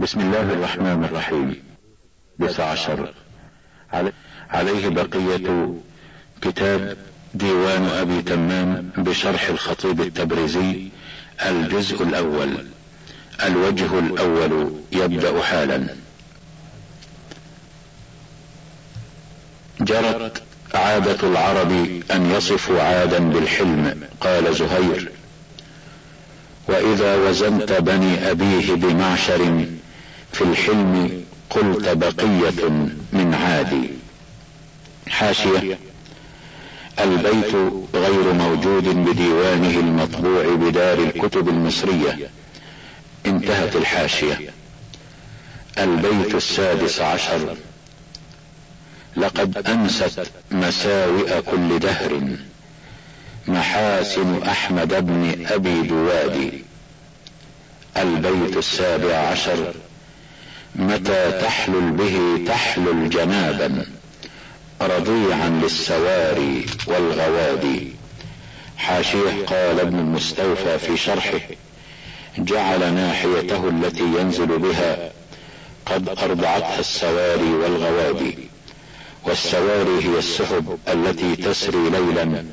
بسم الله الرحمن الرحيم. بس عشر. عليه بقية كتاب ديوان أبي تمام بشرح الخطيب التبريزي الجزء الأول. الوجه الأول يبدأ حالا. جرت عادة العرب أن يصفوا عادا بالحلم قال زهير. وإذا وزنت بني أبيه بمعشر في الحلم قلت بقية من عادي. حاشية. البيت غير موجود بديوانه المطبوع بدار الكتب المصرية. انتهت الحاشية. البيت السادس عشر. لقد انست مساوئ كل دهر. محاسن أحمد بن أبي دواد البيت السابع عشر. متى تحلل به تحلل جنابا رضيعا للسواري والغوادي. حاشيه قال ابن المستوفى في شرحه جعل ناحيته التي ينزل بها قد أرضعتها السواري والغوادي. والسواري هي السحب التي تسري ليلا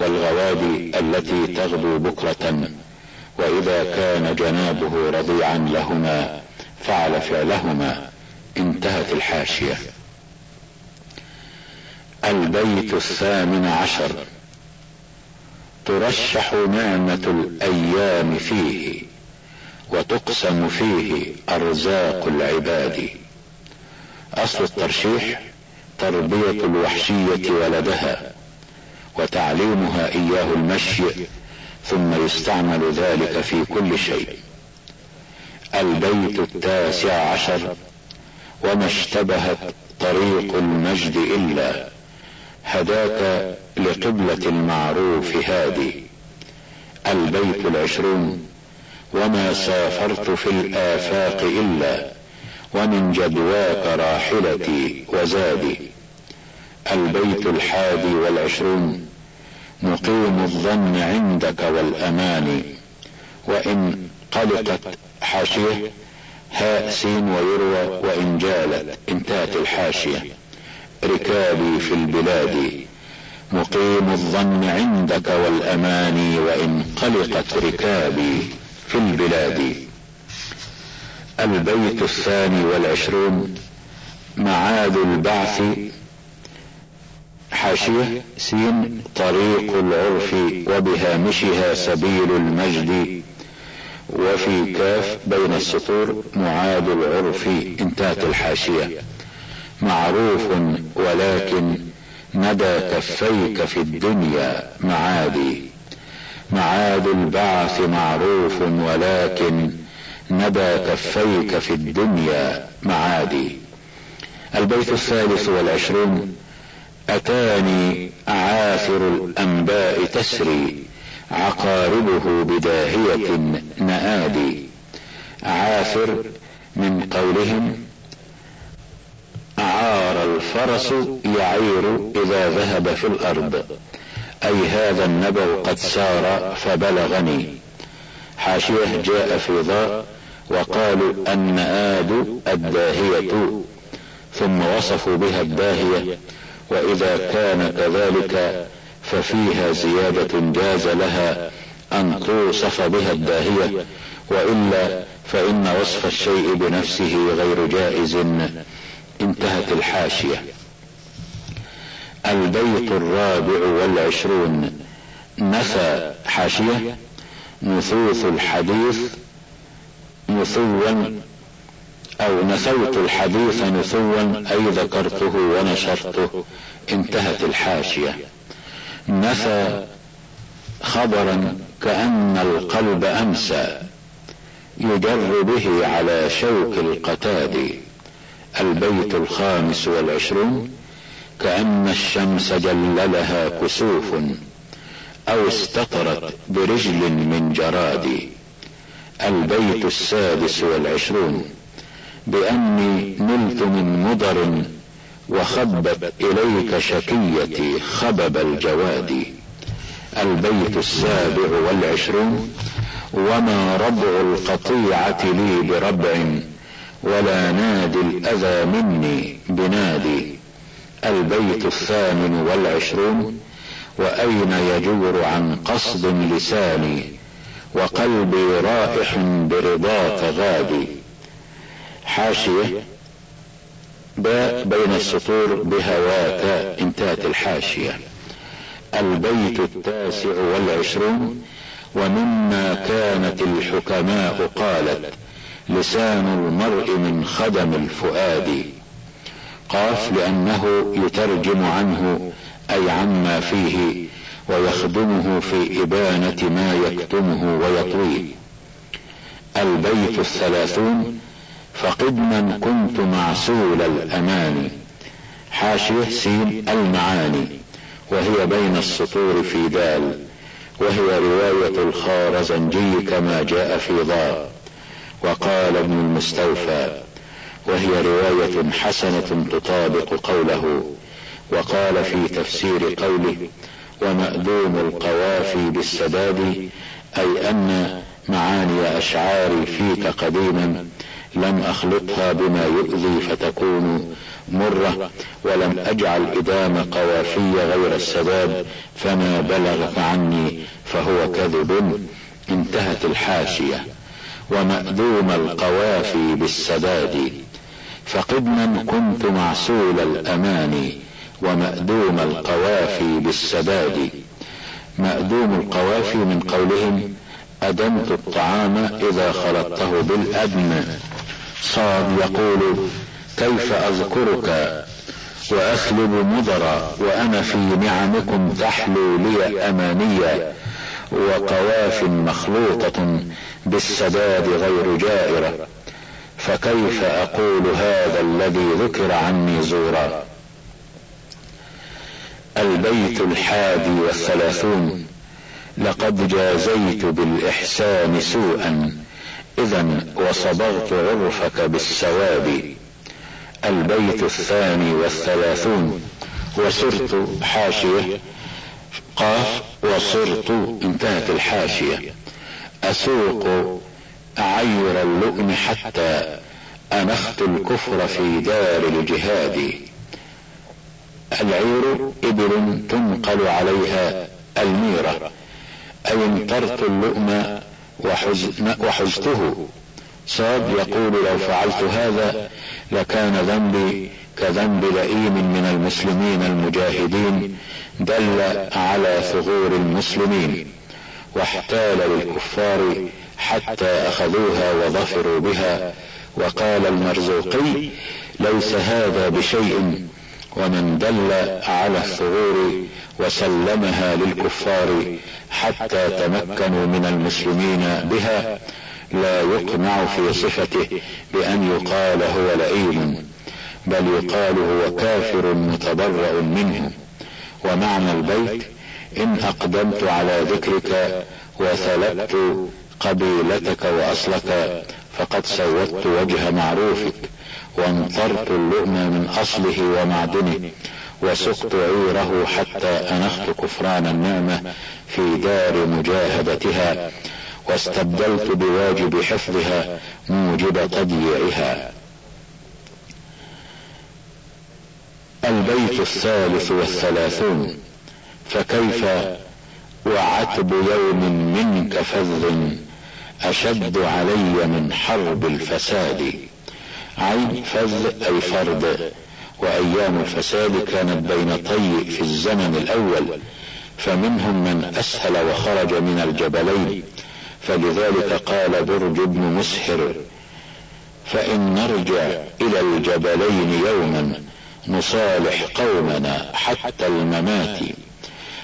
والغوادي التي تغدو بكرة. وإذا كان جنابه رضيعا لهما فعل فعلهما انتهت الحاشية. البيت الثامن عشر. ترشح نعمة الأيام فيه وتقسم فيه أرزاق العباد. أصل الترشيح تربية الوحشية ولدها وتعليمها إياه المشي ثم يستعمل ذلك في كل شيء. البيت التاسع عشر وما اشتبهت طريق المجد إلا هداك لقبلة المعروف هادي. البيت العشرون وما سافرت في الآفاق إلا ومن جدواك راحلتي وزادي. البيت الحادي والعشرون مقيم الظن عندك والأمان وإن قلقت حاشية هاء سين ويروى وان جالت انتهت الحاشية. ركابي في البلاد مقيم الظن عندك والأمان وإن قلقت ركابي في البلاد. البيت الثاني والعشرون معاد البعث حاشية سين طريق العرف وبهامشها سبيل المجد. وفي كاف بين السطور معاد العرف انتهت الحاشية. معروف ولكن ندى كفيك في الدنيا معادي. معاد البعث معروف ولكن ندى كفيك في الدنيا معادي. البيت الثالث والعشرون أتاني عاثر الأنباء تسري. عقاربه بداهية نآدي عاثر من قولهم عار الفرس يعير إذا ذهب في الأرض. أي هذا النبأ قد سار فبلغني. حاشية جاء في ضاء وقالوا النآد الداهية. ثم وصفوا بها الداهية وإذا كان كذلك ففيها زيادة جاز لها أن توصف بها الداهية وإلا فإن وصف الشيء بنفسه غير جائز انتهت الحاشية. البيت الرابع والعشرون. نفى حاشية. نثوث الحديث نثوا أو نثوت الحديث نثوا أي ذكرته ونشرته. انتهت الحاشية. نفى خبرا كأن القلب أمسى يجر به على شوك القتاد. البيت الخامس والعشرون كأن الشمس جللها كسوف أو استطرت برجل من جراد. البيت السادس والعشرون بأني نلت من مضر وخبت إليك شكيتي خبب الجواد. البيت السابع والعشرون وما ربع القطيعة لي بربع ولا نادي الأذى مني بنادي. البيت الثامن والعشرون وأين يجور عن قصد لساني وقلبي رائح برضاك غادي. حاشية باء بين السطور بهواك انتهت الحاشية. البيت التاسع والعشرون ومما كانت الحكماء قالت لسان المرء من خدم الفؤاد. قاف لأنه يترجم عنه أي عما فيه ويخدمه في إبانة ما يكتمه ويطويه البيت الثلاثون فقدما كنت معسول الأمان. حاشية سين المعاني. وهي بين السطور في دال. وهي رواية الخارزنجي كما جاء في ضاء وقال ابن المستوفى وهي رواية حسنة تطابق قوله. وقال في تفسير قوله ومأدوم القوافي بالسداد أي أن معاني أشعاري فيك قديما لم أخلطها بما يؤذي فتكون مرة ولم أجعل إدام قوافي غير السداد فما بلغ عني فهو كذب. انتهت الحاشية. ومأدوم القوافي بالسداد. فقدما كنت معسول الأمان ومأدوم القوافي بالسداد. مأدوم القوافي من قولهم أدمت الطعام إذا خلطته بالأدم صاد يقول كيف أذكرك؟ وأخلب مضرا وأنا في نعمكم تحلو لي أمانيا وقواف مخلوطة بالسداد غير جائرة. فكيف أقول هذا الذي ذكر عني زورا؟ البيت الحادي والثلاثون. لقد جازيت بالإحسان سوءا إذا وصبغت عرفك بالسواد البيت الثاني والثلاثون. وصرت حاشية. قاف وصرت انتهت الحاشية. أسوق عير اللؤم حتى أنخت الكفر في دار الجهاد. العير إبل تنقل عليها الميرة. أي امطرت اللؤم وحزته صاد يقول لو فعلت هذا لكان ذنبي كذنب لئيم من المسلمين المجاهدين دل على ثغور المسلمين واحتال للكفار حتى أخذوها وظفروا بها. وقال المرزوقي ليس هذا بشيء ومن دل على الثغور وسلمها للكفار حتى تمكنوا من المسلمين بها لا يقنع في صفته بأن يقال هو لئيم بل يقال هو كافر متبرأ منه. ومعنى البيت إن أقدمت على ذكرك وثلبت قبيلتك وأصلك فقد سودت وجه معروفك وانطرت اللؤم من أصله ومعدنه. وسقت عيره حتى أنخت كفران النعمة في دار مجاهدتها واستبدلت بواجب حفظها موجب تضييعها. البيت الثالث والثلاثون فكيف وعتب يوم منك فذ أشد علي من حرب الفساد؟ عين فذ أي فرد وأيام الفساد كانت بين طي في الزمن الأول فمنهم من أسهل وخرج من الجبلين. فلذلك قال برج بن مسهر فإن نرجع إلى الجبلين يوما نصالح قومنا حتى الممات.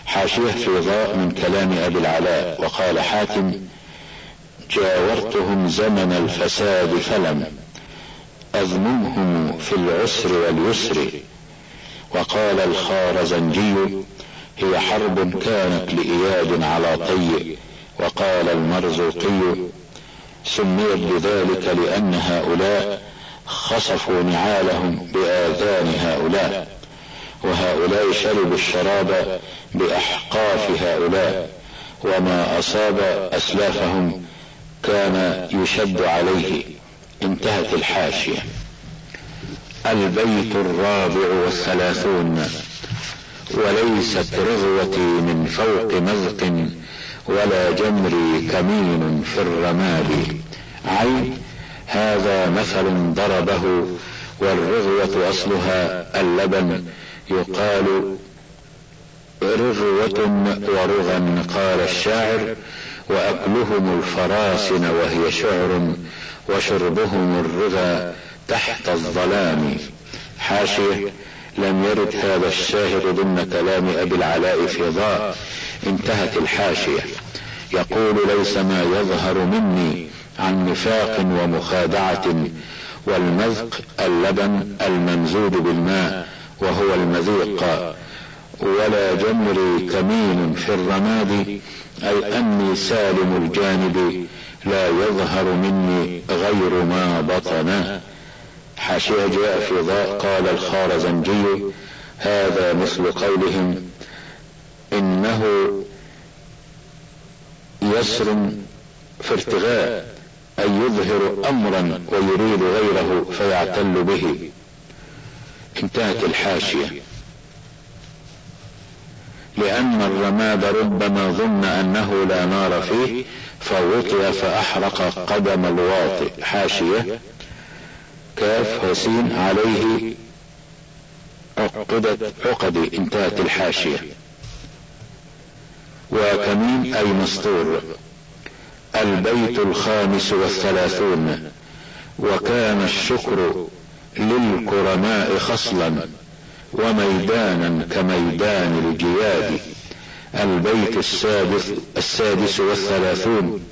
حاشيه في ضاء من كلام أبي العلاء وقال حاتم جاورتهم زمن الفساد فلم أذممهم في العسر واليسر. وقال الخارزنجي هي حرب كانت لإياد على طي. وقال المرزوقي سميت بذلك لأن هؤلاء خصفوا نعالهم بآذان هؤلاء. وهؤلاء شربوا الشراب بأحقاف هؤلاء. وما أصاب أسلافهم كان يشد عليه. انتهت الحاشية. البيت الرابع والثلاثون. وليست رغوتي من فوق مذق ولا جمري كمين في الرماد. عين هذا مثل ضربه والرغوة أصلها اللبن. يقال رغوة ورغا قال الشاعر وأكلهم الفراسن وهي شعر. وشربهم الرغى تحت الظلام. حاشية لم يرد هذا الشاهد ضمن كلام أبي العلاء في ضاء. انتهت الحاشية. يقول ليس ما يظهر مني عن نفاق ومخادعة والمذق اللبن الممزوج بالماء وهو المذيق. ولا جمري كمين في الرماد أي أني سالم الجانب لا يظهر مني غير ما بطن حاشية ضاء قال الخارزنجي هذا مثل قولهم. إنه يسر في ارتغاء ان يظهر امرا ويريد غيره فيعتل به. انتهت الحاشية. لأن الرماد ربما ظن أنه لا نار فيه فوطئ فأحرق قدم الواطئ. حاشية. كاف وسين عليه عقدت عقدي انتهت الحاشية. وكمين أي مسطور البيت الخامس والثلاثون. وكان الشكر للكرماء خصلا. وميدانا كميدان الجياد. البيت السادس, السادس والثلاثون.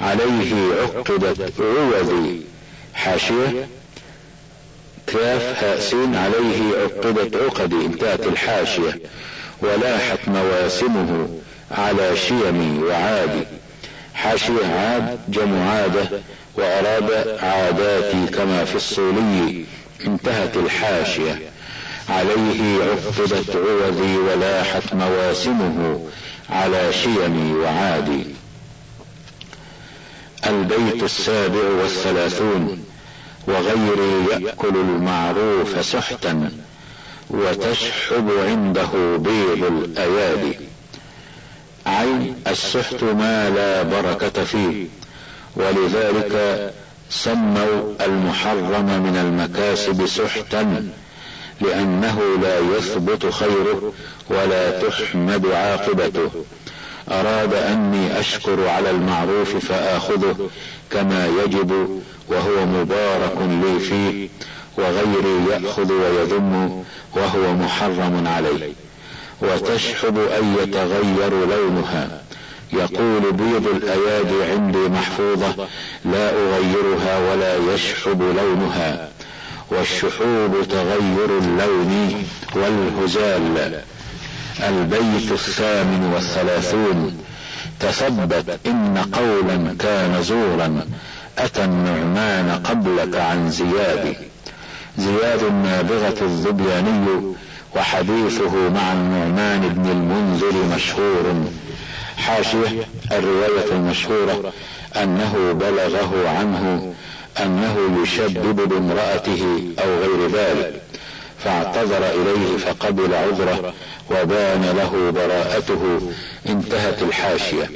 عليه عقدت عوذي حاشية. كاف هاسين عليه عقدت عقدي. انتهت الحاشية. ولاحت مواسمه على شيمي وعادي. حاشية عاد جمع عادة. وأراد عاداتي كما في الصولي. انتهت الحاشية. عليه عقدت عوذي ولاحت مواسمه على شيمي وعادي. البيت السابع والثلاثون وغيري يأكل المعروف سحتا وتشحب عنده بيض الأيادي. عين السحت ما لا بركة فيه ولذلك سموا المحرم من المكاسب سحتا. لأنه لا يثبت خيره ولا تحمد عاقبته. أراد أني أشكر على المعروف فآخذه كما يجب وهو مبارك لي فيه وغيري يأخذ ويذم وهو محرم عليه وتشحب أن يتغير لونها. يقول بيض الأيادي عندي محفوظة لا أغيرها ولا يشحب لونها. والشحوب تغير اللون والهزال. البيت الثامن والثلاثون. تثبت إن قولا كان زورا. أتى النعمان قبلك عن زياد. زياد النابغة الظبياني وحديثه مع النعمان بن المنذر مشهور. حاشية الرواية المشهورة أنه بلغه عنه أنه يشدد بامرأته أو غير ذلك فاعتذر إليه فقبل عذره وبان له براءته انتهت الحاشية.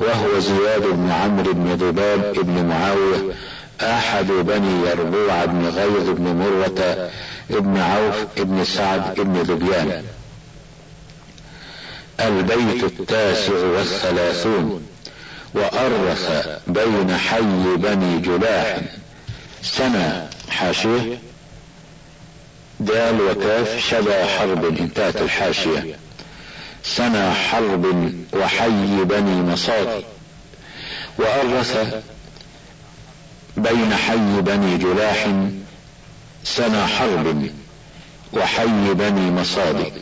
وهو زياد بن عمرو بن ذباب بن معاوية أحد بني يربوع بن غيظ بن مرة بن عوف بن سعد بن ذبيان. البيت التاسع والثلاثون. وأرث بين حي بني جلاح. سنة حاشية؟ دال وكاف شبا حرب انتهت الحاشية. سنة حرب وحي بني مصاد. وأرث بين حي بني جلاح. سنة حرب وحي بني مصاد.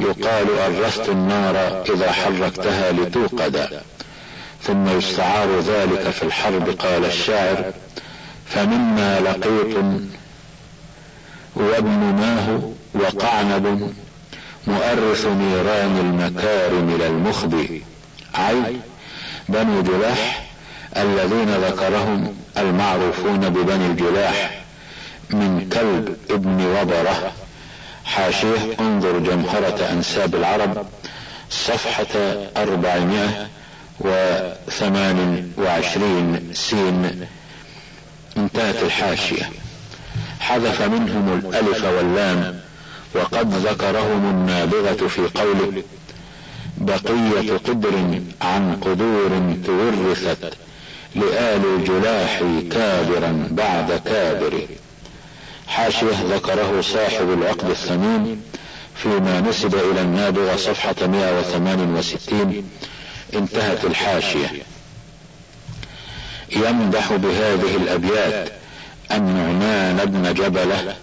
يقال أرست النار إذا حركتها لتوقد. ثم يستعار ذلك في الحرب قال الشاعر فمما لقيط وابن ماه وقعنب مؤرث نيران المكارم للمخبي عي بنو جلاح الذين ذكرهم المعروفون ببني الجلاح من كلب ابن وبرة. حاشيه انظر جمهرة أنساب العرب صفحة أربعمائة وثمان وعشرين سين انتهت الحاشية. حذف منهم الألف واللام وقد ذكرهم النابغة في قوله بقية قدر عن قدور تورثت لآل الجلاح كابرا بعد كابر. حاشية ذكره صاحب العقد الثمين فيما نسب إلى النابغة صفحة 168 انتهت الحاشية. يمدح بهذه الأبيات النعمان بن جبلة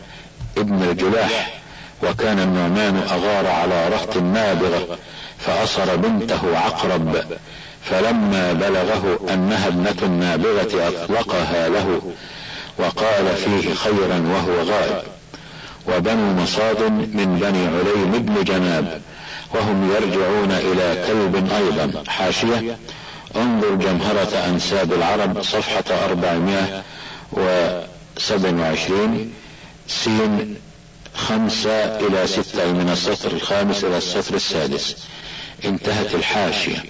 ابن الجلاح وكان النعمان أغار على رهط النابغة فأصر بنته عقرب فلما بلغه أنها ابنة النابغة أطلقها له وقال فيه خيرا وهو غائب. وبنو مصاد من بني عليم بن جناب وهم يرجعون إلى كلب أيضا. حاشية. انظر جمهرة أنساب العرب صفحة أربعمائة وسبع وعشرين. سين خمسة إلى ستة من السطر الخامس إلى السطر السادس. انتهت الحاشية.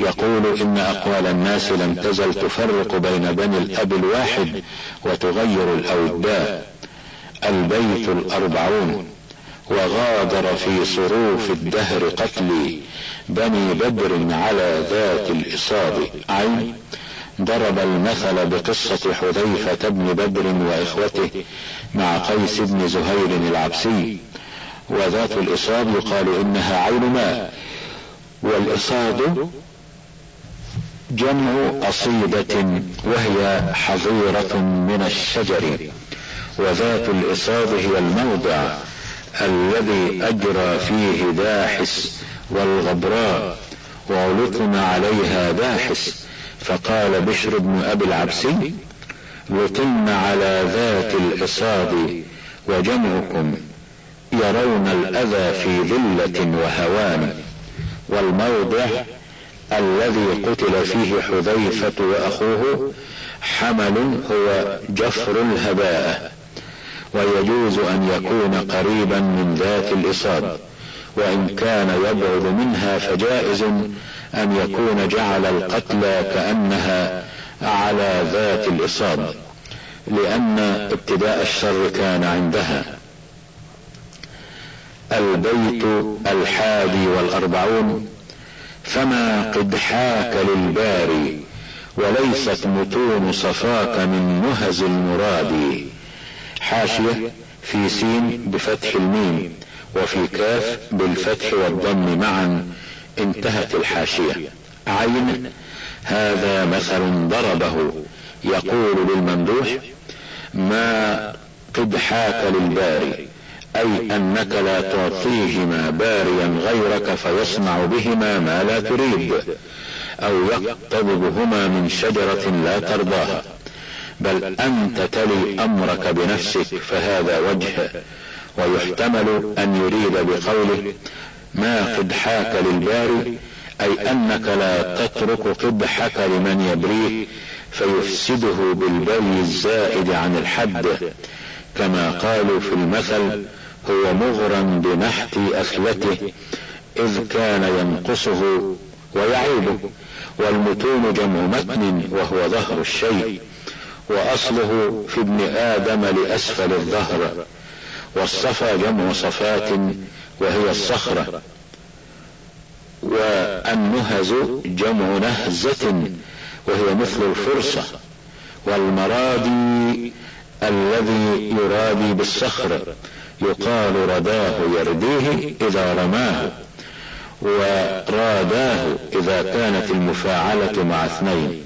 يقول إن أقوال الناس لم تزل تفرق بين بني الأب الواحد وتغير الاوداء البيت الأربعون. وغادر في صروف الدهر قتلي بني بدر على ذات الإصاب. عين ضرب المثل بقصة حذيفة بن بدر وإخوته مع قيس بن زهير العبسي. وذات الإصاب يقال إنها عين ماء. والاصاد جمع قصيدة وهي حظيرة من الشجر. وذات الإصاد هي الموضع. الذي أجرى فيه داحس والغبراء وعلطن عليها داحس. فقال بشر بن أبي العبسي لطن على ذات الإصاد وجمعكم يرون الأذى في ذلة وهوان. والموضع الذي قتل فيه حذيفة وأخوه حمل هو جفر الهباء. ويجوز أن يكون قريبا من ذات الإصاب وإن كان يبعد منها فجائز أن يكون جعل القتل كأنها على ذات الإصاب لأن ابتداء الشر كان عندها. البيت الحادي والأربعون فما قد حاك للباري وليست متون صفاك من نهز المراد حاشية في سين بفتح الميم وفي كاف بالفتح والضم معا انتهت الحاشية. عين هذا مثل ضربه. يقول للممدوح ما قد حاك للباري أي أنك لا تعطيهما باريا غيرك فيصنع بهما ما لا تريد أو يقتضبهما من شجرة لا ترضاها. بل أنت تلي أمرك بنفسك فهذا وجه. ويحتمل أن يريد بقوله ما قدحاك للباري؟ أي أنك لا تترك قدحك لمن يبريه فيفسده بالبري الزائد عن الحد. كما قالوا في المثل هو مغرا بنحت اثلته إذ كان ينقصه ويعيبه والمتون جمع متن وهو ظهر الشيء. وأصله في ابن آدم لأسفل الظهر والصفا جمع صفات وهي الصخرة والنهز جمع نهزة وهي مثل الفرصة والمرادي الذي يرادي بالصخر يقال رداه يرديه إذا رماه وراداه إذا كانت المفاعلة مع اثنين.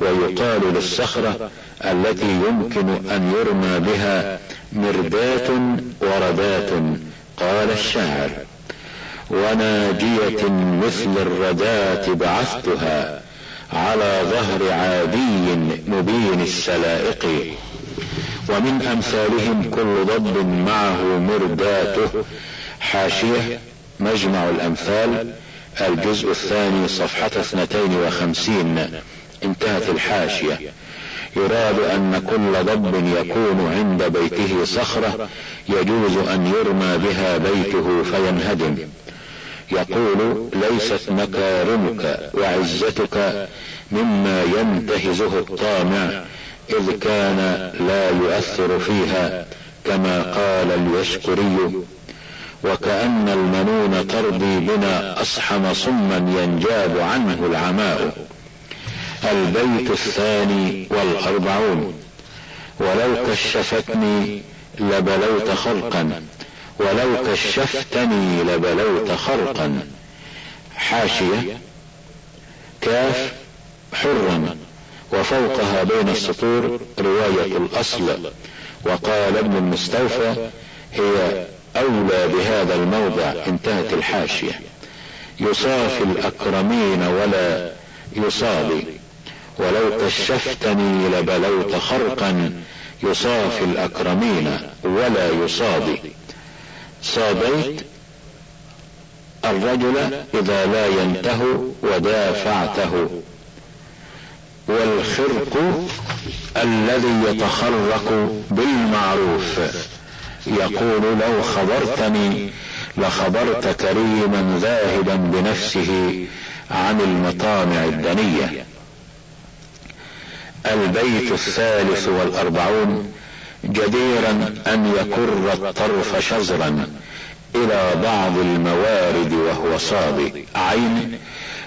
ويقال للصخرة التي يمكن أن يرمى بها مردات وردات قال الشاعر. وناجية مثل الردات بعثتها على ظهر عادي مبين السلائق. ومن أمثالهم كل ضب معه مرداته. حاشية مجمع الأمثال الجزء الثاني صفحة اثنتين وخمسين. انتهت الحاشية. يراد أن كل ضب يكون عند بيته صخرة يجوز أن يرمى بها بيته فينهدم. يقول ليست مكارمك وعزتك مما ينتهزه الطامع إذ كان لا يؤثر فيها كما قال اليشكري. وكأن المنون ترضي بنا أصحم صما ينجاب عنه العماء. البيت الثاني والأربعون. ولو كشفتني لبلوت خلقا. ولو كشفتني لبلوت خرقا حاشية. كاف. حرا. وفوقها بين السطور رواية الأصل. وقال ابن المستوفى هي أولى بهذا الموضع. انتهت الحاشية. يصافي الأكرمين ولا يصابي. ولو كشفتني لبلوت خرقا يصافي الأكرمين ولا يصابي. صابيت الرجل إذا لا ينتهو ودافعته. والخرق الذي يتخرق بالمعروف. يقول لو خبرتني لخبرت كريما ذاهبا بنفسه عن المطامع الدنية. البيت الثالث والأربعون جديرا أن يكر الطرف شزرا إلى بعض الموارد وهو صادق عين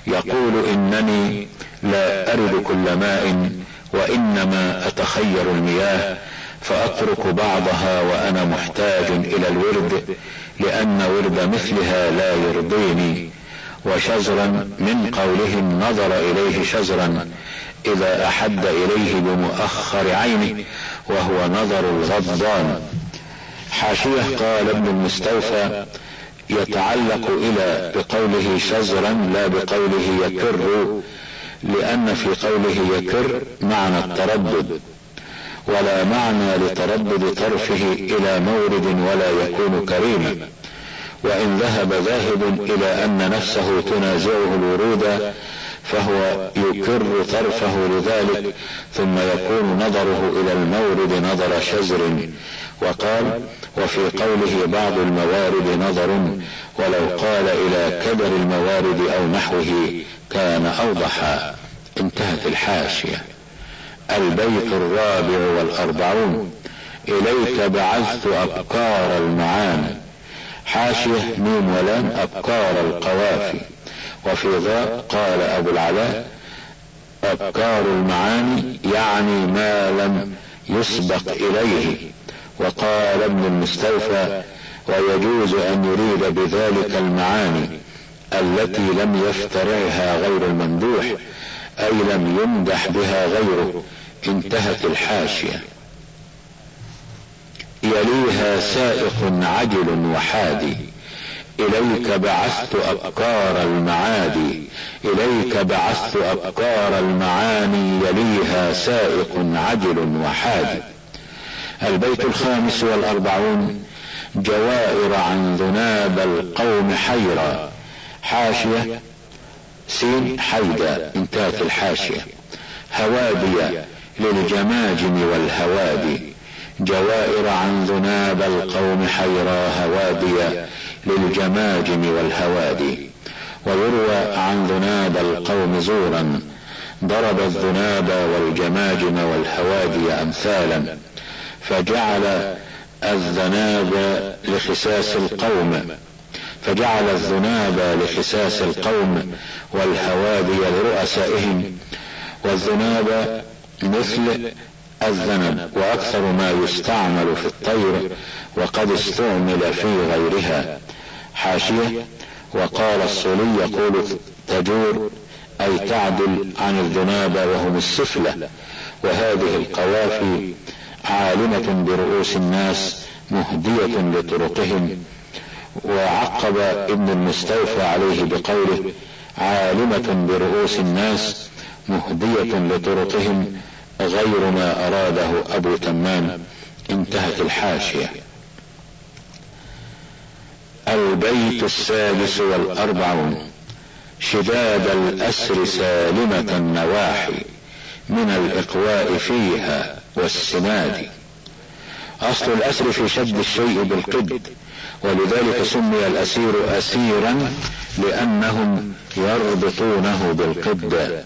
يقول إنني لا أرد كل ماء وإنما أتخير المياه فأترك بعضها وأنا محتاج إلى الورد لأن ورد مثلها لا يرضيني. وشزرا من قولهم نظر إليه شزرا إذا أحد إليه بمؤخر عينه وهو نظر الغضبان حاشية قال ابن المستوفى يتعلق إلى بقوله شزرا لا بقوله يكر لأن في قوله يكر معنى التردد ولا معنى لتردد طرفه إلى مورد ولا يكون كريما وإن ذهب ذاهب إلى أن نفسه تنازعه الورود فهو يكر طرفه لذلك ثم يكون نظره إلى المورد نظر شزر وقال وفي قوله بعض الموارد نظر ولو قال إلى كدر الموارد أو نحوه كان اوضحا انتهت الحاشية. البيت الرابع والأربعون إليك بعثت أبكار المعاني. حاشية ميم ولام أبكار القوافي. وفي ذا قال أبو العلاء أبكار المعاني يعني ما لم يسبق إليه. وقال ابن المستوفى ويجوز أن يريد بذلك المعاني التي لم يفترعها غير الممدوح أي لم يمدح بها غيره انتهت الحاشية. يليها سائق عجل وحادي. إليك بعثت أبكار المعادي إليك بعثت أبكار المعاني يليها سائق عجل وحادي. البيت الخامس والأربعون جوائر عن ذناب القوم حيرا. حاشية سين حيدا انتهت الحاشية. هوادي للجماجم والهوادي جوائر عن ذناب القوم حيرا هوادي للجماجم والهوادي. ويروى عن ذناب القوم زورا. ضرب الذناب والجماجم والهوادي أمثالا. فجعل الذناب لخساس القوم. فجعل الذناب لخساس القوم والهوادي لرؤسائهم. والذناب مثل الذنب وأكثر ما يستعمل في الطير وقد استعمل في غيرها. حاشية وقال الصلي يقول تجور أي تعدل عن الذناب وهم السفلة. وهذه القوافي عالمة برؤوس الناس مهدية لطرقهم. وعقب ابن المستوفى عليه بقوله عالمة برؤوس الناس مهدية لطرقهم غير ما أراده أبو تمام انتهت الحاشية. البيت السادس والأربعون. شداد الأسر سالمة النواحي من الإقواء فيها والسناد. أصل الأسر في شد الشيء بالقد ولذلك سمي الأسير أسيرا لأنهم يربطونه بالقد.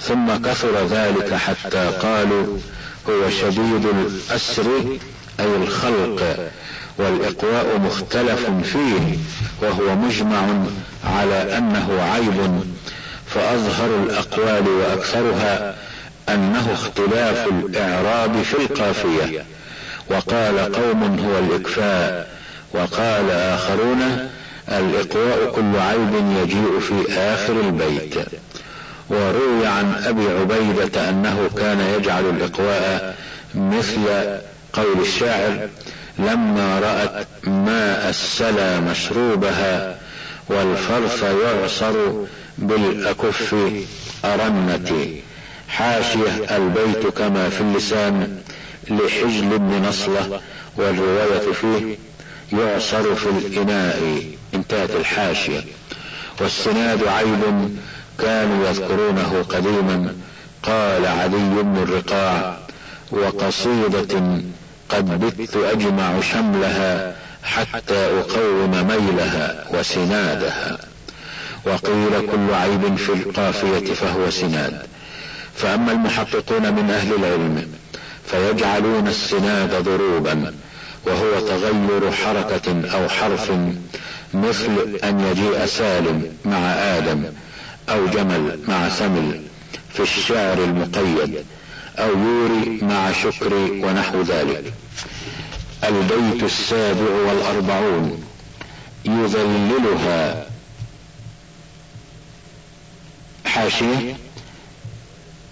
ثم كثر ذلك حتى قالوا هو شديد الأسر أي الخلق والإقواء مختلف فيه وهو مجمع على أنه عيب. فأظهر الأقوال وأكثرها أنه اختلاف الإعراب في القافية. وقال قوم هو الإكفاء. وقال آخرون الإقواء كل عيب يجيء في آخر البيت. وروي عن أبي عبيدة أنه كان يجعل الإقواء مثل قول الشاعر لما رأت ماء السلا مشروبها والفرث يعصر بالأكف أرنتي حاشية البيت كما في اللسان لحجل بن نصلة والرواية فيه يعصر في الإناء انتهت الحاشية. والسناد عيب كانوا يذكرونه قديما قال علي بن الرقاع وقصيدة قد بت أجمع شملها حتى أقوم ميلها وسنادها. وقيل كل عيب في القافية فهو سناد. فأما المحققون من أهل العلم فيجعلون السناد ضروبا وهو تغير حركة أو حرف مثل أن يجيء سالم مع آدم أو جمل مع سمل في الشعر المقيد. أو يوري مع شكري ونحو ذلك. البيت السابع والأربعون يذللها. حاشية.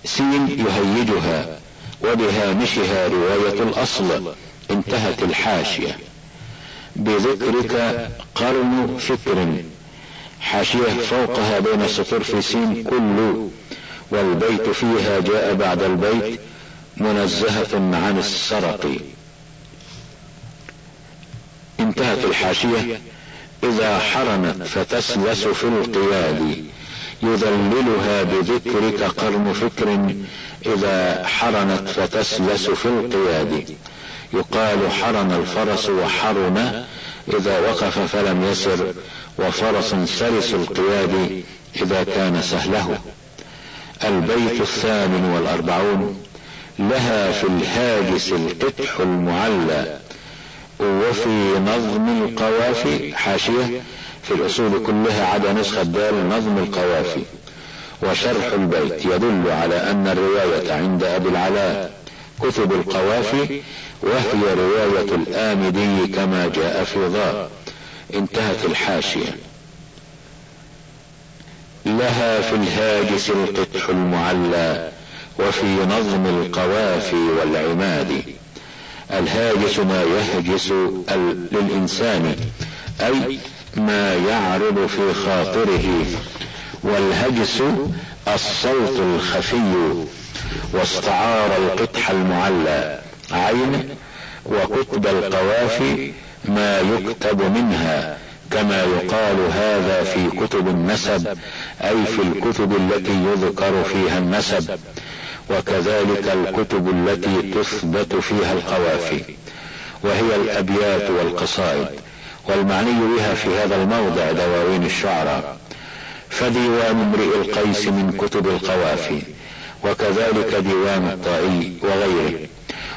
سين يهيجها. وبهامشها رواية الأصل. انتهت الحاشية. بذكرك قرن فكر حاشية فوقها بين السطور في سين كل والبيت فيها جاء بعد البيت منزهة عن السرق. انتهت الحاشية. إذا حرمت فتسلس في القياد. يذللها بذكرك قرن فكر. إذا حرنت فتسلس في القياد. يقال حرن الفرس وحرن إذا وقف فلم يسر. وفرس سلس القياد إذا كان سهله. البيت الثامن والأربعون لها في الهاجس القدح المعلى وفي نظم القوافي حاشية في الأصول كلها عدا نسخة دال نظم القوافي. وشرح البيت يدل على أن الرواية عند أبي العلاء كتب القوافي وهي رواية الآمدي كما جاء في ضاء. انتهت الحاشية. لها في الهاجس القدح المعلى وفي نظم القوافي والعماد. الهاجس ما يهجس للإنسان أي ما يعرض في خاطره والهجس الصوت الخفي واستعار القدح المعلى عين وكتب القوافي ما يكتب منها. كما يقال هذا في كتب النسب أي في الكتب التي يذكر فيها النسب. وكذلك الكتب التي تثبت فيها القوافي وهي الأبيات والقصائد. والمعني بها في هذا الموضع دواوين الشعراء فديوان امرئ القيس من كتب القوافي وكذلك ديوان الطائي وغيره.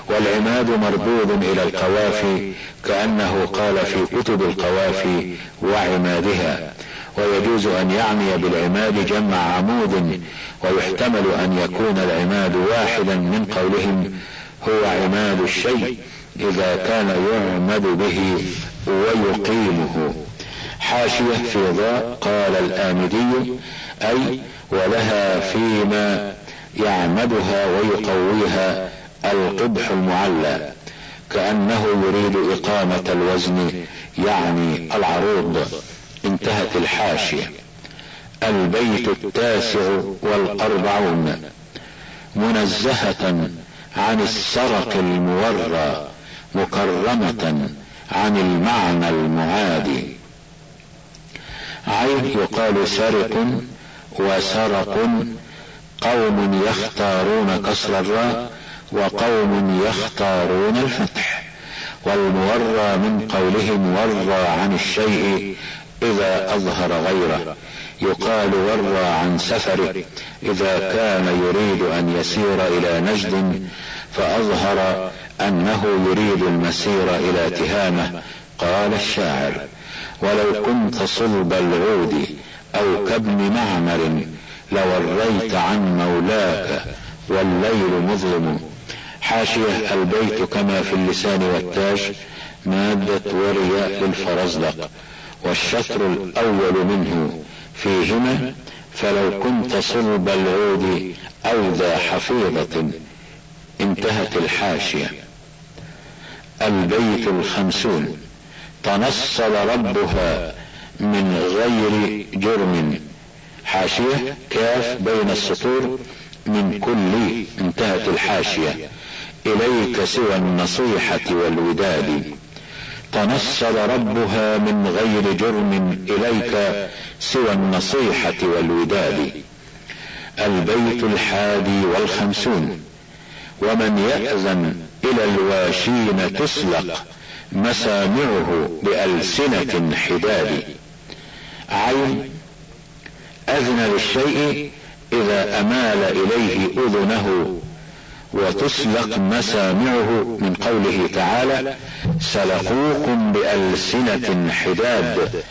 والعماد مردود إلى القوافي كأنه قال في كتب القوافي وعمادها. ويجوز أن يعني بالعماد جمع عمود ويحتمل أن يكون العماد واحدا من قولهم هو عماد الشيء إذا كان يعمد به ويقيمه. حاشية في ضاء قال الآمدي أي ولها فيما يعمدها ويقويها القبح المعلى كأنه يريد إقامة الوزن يعني العروض انتهت الحاشية. البيت التاسع والأربعون. منزهة عن السرق المورى مكرمة عن المعنى المعادي. عين يقال سرق وسرق قوم يختارون كسر الراء وقوم يختارون الفتح والمورى من قولهم ورى عن الشيء إذا أظهر غيره. يقال ورى عن سفره إذا كان يريد أن يسير إلى نجد فأظهر أنه يريد المسير إلى تهامه قال الشاعر. ولو كنت صلب العود أو كابن معمر لوريت عن مولاك والليل مظلم. حاشية البيت كما في اللسان والتاج مادة وري للفرزدق والشطر الأول منه فيهما فلو كنت صلب العود أو ذا حفيظة انتهت الحاشية. البيت الخمسون تنصل ربها من غير جرم. حاشية كاف بين السطور من كل انتهت الحاشية. إليك سوى النصيحة والوداد. تنصل ربها من غير جرم إليك سوى النصيحة والوداد. البيت الحادي والخمسون. ومن يأذن إلى الواشين تسلق مسامعه بألسنة حداد. عين. أذن للشيء إذا أمال إليه أذنه وتسلق مسامعه من قوله تعالى سلقوكم بألسنة حداد.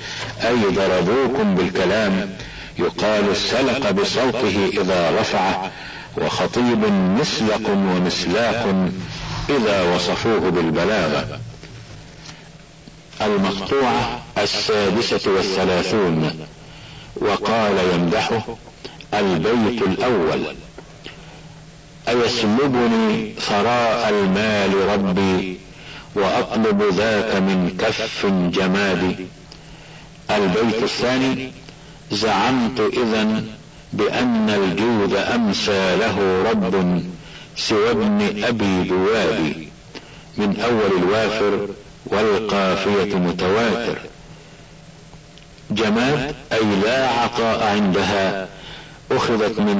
أي ضربوكم بالكلام. يقال سلق بصوته إذا رفعه وخطيب مسلق ومسلاق إذا وصفوه بالبلاغة المقطوعة السادسة والثلاثون. وقال يمدحه البيت الأول. ايسلبني ثراء المال ربي وأطلب ذاك من كف جماد البيت الثاني زعمت اذا بأن الجود أمسى له رب سوى ابن أبي دواب من أول الوافر والقافية متواتر. جماد أي لا عطاء عندها أخذت من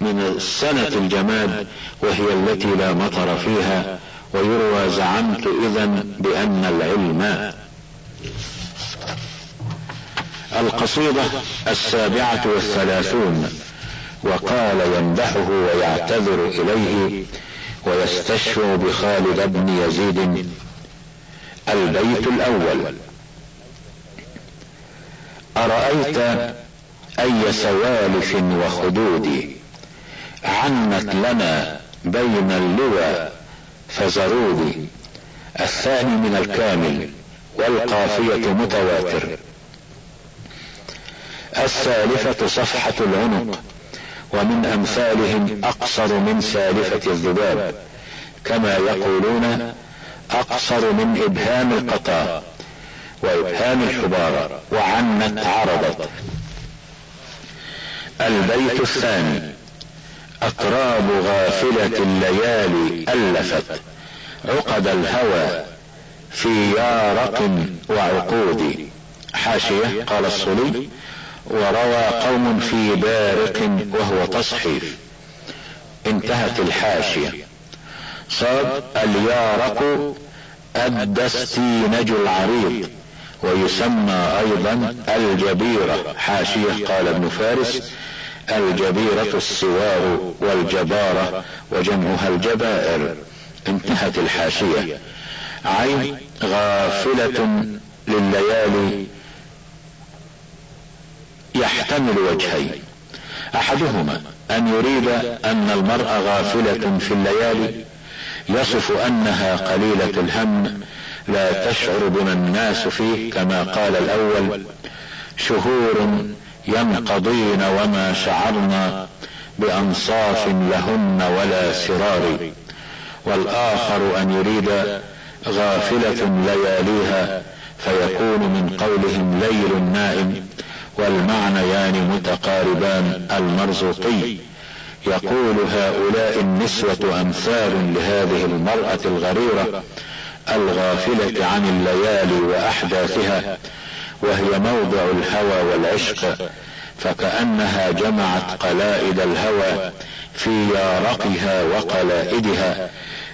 من السنة الجماد وهي التي لا مطر فيها ويروى زعمت اذا بأن العلم. القصيدة السابعة والثلاثون. وقال يمدحه ويعتذر إليه ويستشفع بخالد بن يزيد. البيت الأول. أرأيت أي سوالف وخدود. عنت لنا بين اللوى فزرود. الثاني من الكامل والقافية متواتر. السالفة صفحة العنق ومن أمثالهم أقصر من سالفة الذباب. كما يقولون أقصر من إبهام القطار وإبهام الحبارة وعنت عرضت. البيت الثاني. اطراب غافلة الليالي ألفت. عقد الهوى في يارق وعقود. حاشية قال الصلي وروى قوم في بارق وهو تصحيف. انتهت الحاشية. صاد اليارق الدستينج العريض. ويسمى أيضا الجبيرة. حاشية قال ابن فارس الجبيرة السوار والجبارة وجمعها الجبائر. انتهت الحاشية. عين غافلة لليالي يحتمل وجهين. أحدهما أن يريد أن المرأة غافلة في الليالي يصف أنها قليلة الهم لا تشعر بما الناس فيه كما قال الأول شهور ينقضين وما شعرنا بأنصاف لهن ولا سرار. والآخر أن يريد غافلة لياليها فيكون من قولهم ليل نائم والمعنيان متقاربان المرزوقي. يقول هؤلاء النسوة أمثال لهذه المرأة الغريرة الغافلة عن الليالي وأحداثها وهي موضع الهوى والعشق فكأنها جمعت قلائد الهوى في يارقها وقلائدها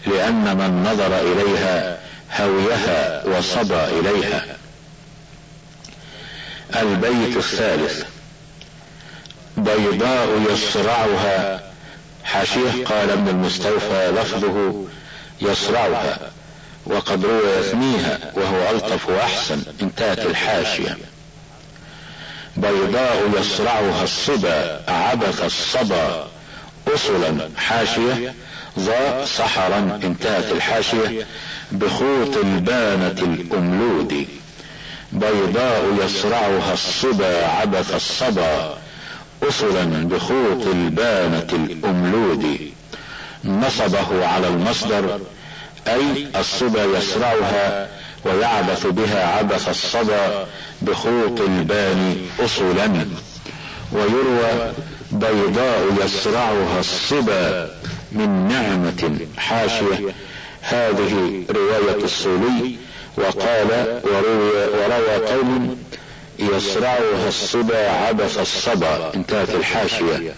لأن من نظر إليها هويها وصبى إليها. البيت الثالث. بيضاء يصرعها حاشيه قال ابن المستوفى لفظه يصرعها. وقد روى يثنيها وهو ألطف وأحسن انتهت الحاشية. بيضاء يصرعها الصبا عبث الصبا. أصلا حاشية ضاء صحرا انتهت الحاشية بخوط البانة الأملود. بيضاء يصرعها الصبا عبث الصبا. أصلا بخوط البانة الأملود. نصبه على المصدر أي الصبا يصرعها ويعبث بها عبث الصبا بخوط البان أصلا ويروى بيضاء يصرعها الصبا من نعمة حاشية. هذه رواية الصولي. وقال وروي وروى قوم يصرعها الصبا عبث الصبا. انتهت الحاشية.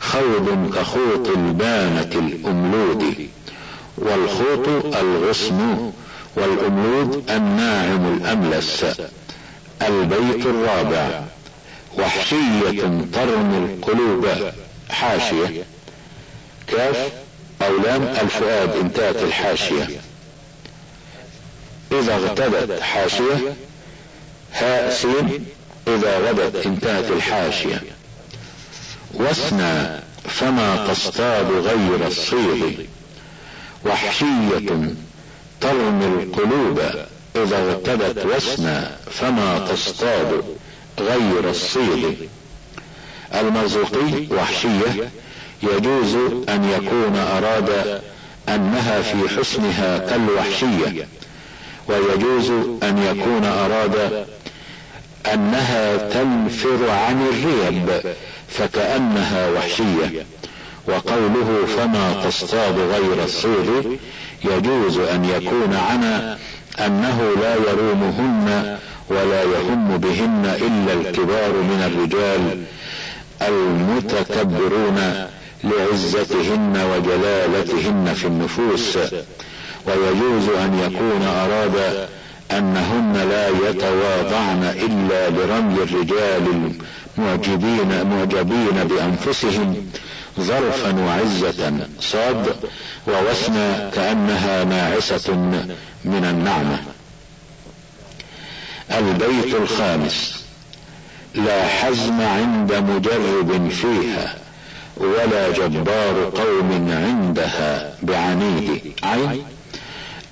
خوض كخوط البانة الأملود. والخوط الغصن والأملود الناعم الأملس البيت الرابع وحشية ترمي القلوب حاشية. كاف أو لام الفؤاد انتهت الحاشية. إذا اغتدت حاشية هاء سين إذا غدت انتهت الحاشية. واسنى فما تصطاد غير الصيد. وحشية ترمي القلوب إذا اغتدت واسنى فما تصطاد غير الصيد. المرزوقي وحشية يجوز أن يكون أراد أنها في حسنها كالوحشية ويجوز أن يكون أراد أنها تنفر عن الريب فكأنها وحشية. وقوله فما تصطاد غير الصيد يجوز أن يكون عنا أنه لا يرومهن ولا يهم بهن إلا الكبار من الرجال المتكبرون لعزتهن وجلالتهن في النفوس. ويجوز أن يكون أراد أنهن لا يتواضعن إلا لرمي الرجال المعجبين معجبين بأنفسهم ظرفا وعزة صاد ووسنا كأنها ناعسة من النعمة. البيت الخامس لا حزم عند مجرب فيها ولا جبار قوم عندها بعنيد عين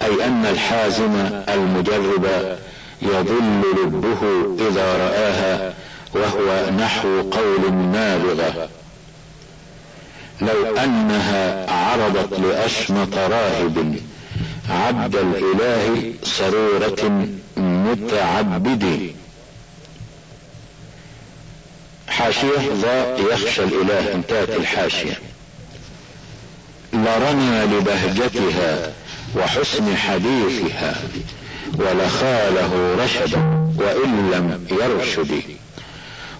أي أن الحازم المجرب يضل لبه إذا رآها وهو نحو قول نابغة. لو أنها عرضت لأشمط راهب عبد الإله صرورة متعبد. حاشية ضاء يخشى الإله انتهت الحاشية. لرنا لبهجتها وحسن حديثها ولخاله رشدا وإن لم يرشد.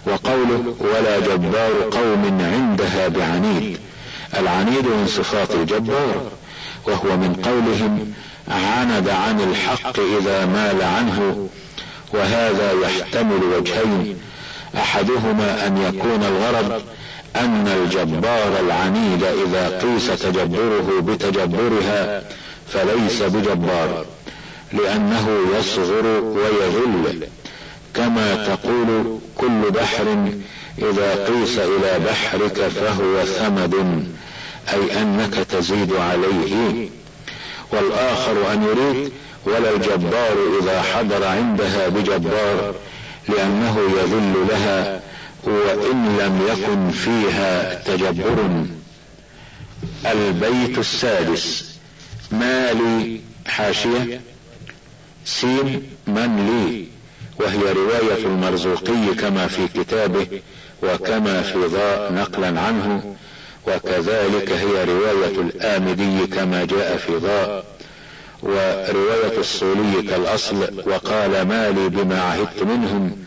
وقوله ولا جبار قوم عندها بعنيد. العنيد من صفات الجبار وهو من قولهم عند عن الحق إذا مال عنه وهذا يحتمل وجهين أحدهما أن يكون الغرض أن الجبار العنيد إذا قيس تجبره بتجبرها فليس بجبار لأنه يصغر ويذل كما تقول كل بحر إذا قيس إلى بحرك فهو ثمد. اي أنك تزيد عليه والآخر أن يريد ولا الجبار إذا حضر عندها بجبار لأنه يذل لها وإن لم يكن فيها تجبر. البيت السادس ما لي حاشية سين من لي وهي رواية المرزوقي كما في كتابه وكما في ضاء نقلا عنه. وكذلك هي رواية الآمدي كما جاء في ضاء ورواية الصولي كالأصل وقال مالي بما عهدت منهم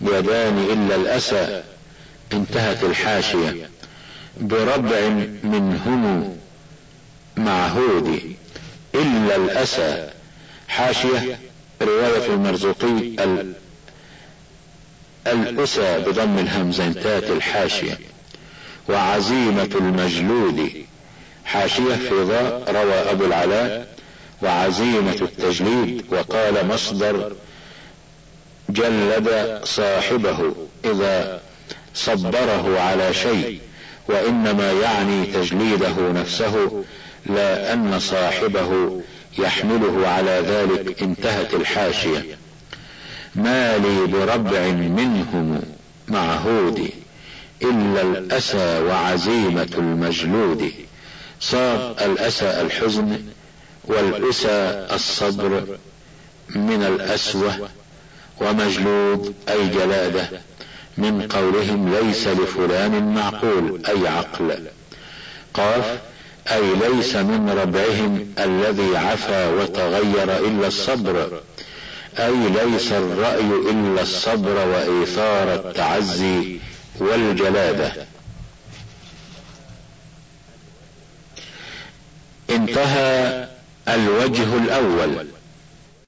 يدان إلا الأسى انتهت الحاشية بربع منهم معهود إلا الأسى. حاشية رواية المرزوقي الأسى بضم الهمزة انتهت الحاشية. وعزيمة المجلود حاشية في روى أبو العلاء وعزيمة التجليد وقال مصدر جلد صاحبه إذا صبره على شيء وإنما يعني تجليده نفسه لا أن صاحبه يحمله على ذلك انتهت الحاشية. ما لي بربع منهم معهود إلا الأسى وعزيمة المجلود صار الأسى الحزن والأسى الصبر من الأسوة ومجلود أي جلادة من قولهم ليس لفلان معقول أي عقل. قاف أي ليس من ربعهم الذي عفا وتغير إلا الصبر. أي ليس الرأي إلا الصبر وإيثار التعزي. والجلادة. انتهى الوجه الأول.